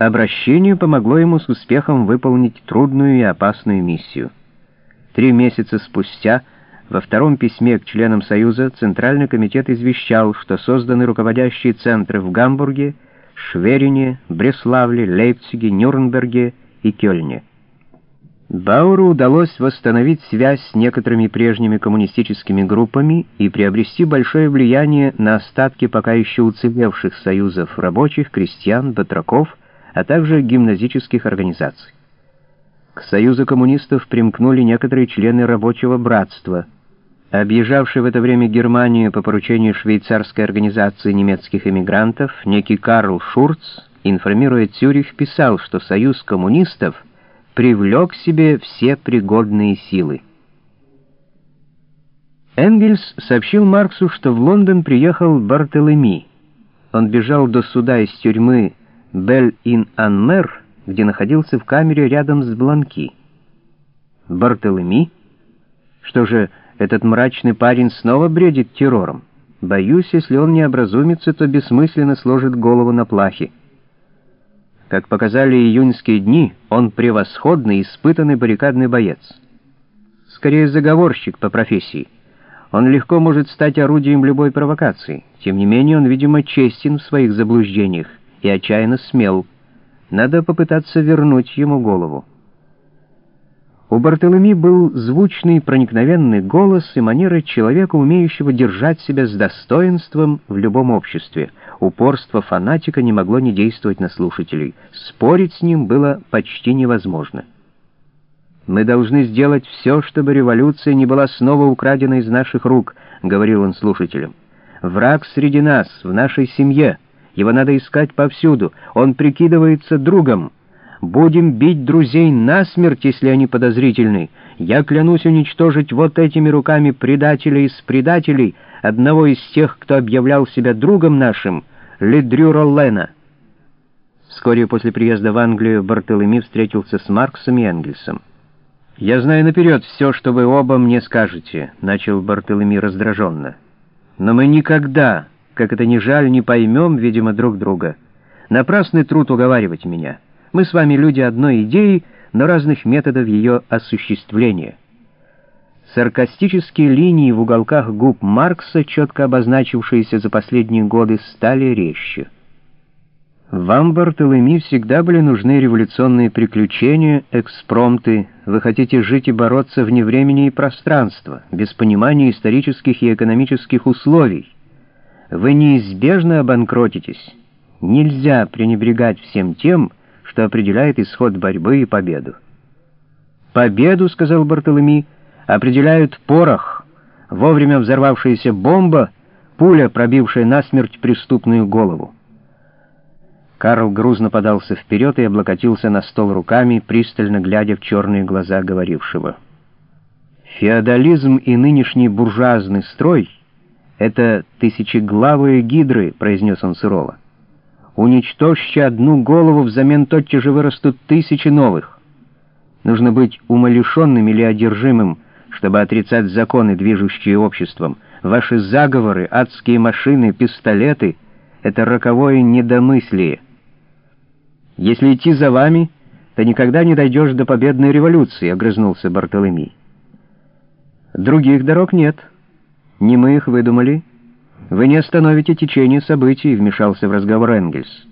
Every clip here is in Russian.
Обращение помогло ему с успехом выполнить трудную и опасную миссию. Три месяца спустя во втором письме к членам Союза Центральный комитет извещал, что созданы руководящие центры в Гамбурге, Шверине, Бреславле, Лейпциге, Нюрнберге и Кёльне. Бауру удалось восстановить связь с некоторыми прежними коммунистическими группами и приобрести большое влияние на остатки пока еще уцелевших союзов рабочих, крестьян, батраков, а также гимназических организаций. К союзу коммунистов примкнули некоторые члены рабочего братства. Объезжавший в это время Германию по поручению швейцарской организации немецких эмигрантов, некий Карл Шурц, информируя Цюрих, писал, что союз коммунистов — привлек к себе все пригодные силы. Энгельс сообщил Марксу, что в Лондон приехал Бартолеми. Он бежал до суда из тюрьмы Бель-ин-Анмер, где находился в камере рядом с Бланки. Бартолеми? Что же, этот мрачный парень снова бредит террором? Боюсь, если он не образумится, то бессмысленно сложит голову на плахе. Как показали июньские дни, он превосходный, испытанный баррикадный боец. Скорее заговорщик по профессии. Он легко может стать орудием любой провокации. Тем не менее, он, видимо, честен в своих заблуждениях и отчаянно смел. Надо попытаться вернуть ему голову. У Бартолеми был звучный проникновенный голос и манера человека, умеющего держать себя с достоинством в любом обществе. Упорство фанатика не могло не действовать на слушателей. Спорить с ним было почти невозможно. «Мы должны сделать все, чтобы революция не была снова украдена из наших рук», — говорил он слушателям. «Враг среди нас, в нашей семье. Его надо искать повсюду. Он прикидывается другом». Будем бить друзей насмерть, если они подозрительны. Я клянусь уничтожить вот этими руками предателя из предателей, одного из тех, кто объявлял себя другом нашим, Ледрю Роллена». Вскоре после приезда в Англию Бартолеми встретился с Марксом и Энгельсом. «Я знаю наперед все, что вы оба мне скажете», — начал Бартолеми раздраженно. «Но мы никогда, как это ни жаль, не поймем, видимо, друг друга. Напрасный труд уговаривать меня». Мы с вами люди одной идеи, но разных методов ее осуществления. Саркастические линии в уголках губ Маркса, четко обозначившиеся за последние годы, стали резче. Вам, Бартолеми, всегда были нужны революционные приключения, экспромты. Вы хотите жить и бороться вне времени и пространства, без понимания исторических и экономических условий. Вы неизбежно обанкротитесь. Нельзя пренебрегать всем тем, что определяет исход борьбы и победу. «Победу, — сказал Бартолеми, — определяют порох, вовремя взорвавшаяся бомба, пуля, пробившая насмерть преступную голову». Карл грузно подался вперед и облокотился на стол руками, пристально глядя в черные глаза говорившего. «Феодализм и нынешний буржуазный строй — это тысячеглавые гидры», — произнес он сурово. Уничтожьте одну голову, взамен тотчас же вырастут тысячи новых. Нужно быть умалишенным или одержимым, чтобы отрицать законы, движущие обществом. Ваши заговоры, адские машины, пистолеты — это роковое недомыслие. Если идти за вами, то никогда не дойдешь до победной революции, — огрызнулся Бартолеми. Других дорог нет. Не мы их выдумали, — «Вы не остановите течение событий», — вмешался в разговор Энгельс.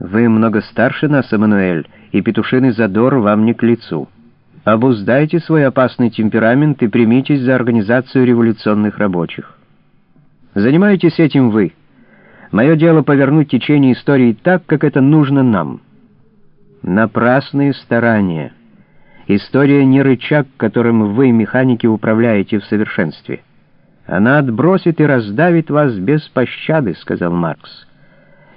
«Вы много старше нас, Эммануэль, и петушиный задор вам не к лицу. Обуздайте свой опасный темперамент и примитесь за организацию революционных рабочих. Занимаетесь этим вы. Мое дело повернуть течение истории так, как это нужно нам. Напрасные старания. История не рычаг, которым вы, механики, управляете в совершенстве». Она отбросит и раздавит вас без пощады, сказал Маркс.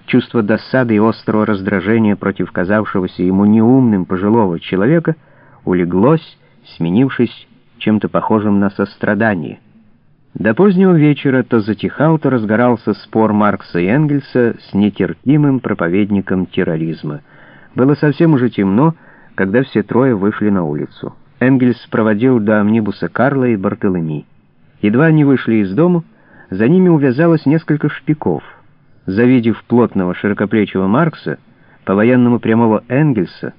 Чувство досады и острого раздражения против казавшегося ему неумным пожилого человека улеглось, сменившись чем-то похожим на сострадание. До позднего вечера то затихал, то разгорался спор Маркса и Энгельса с нетерпимым проповедником терроризма. Было совсем уже темно, когда все трое вышли на улицу. Энгельс проводил до амнибуса Карла и Бартолеми. Едва они вышли из дому, за ними увязалось несколько шпиков. Завидев плотного широкоплечего Маркса, по-военному прямого Энгельса,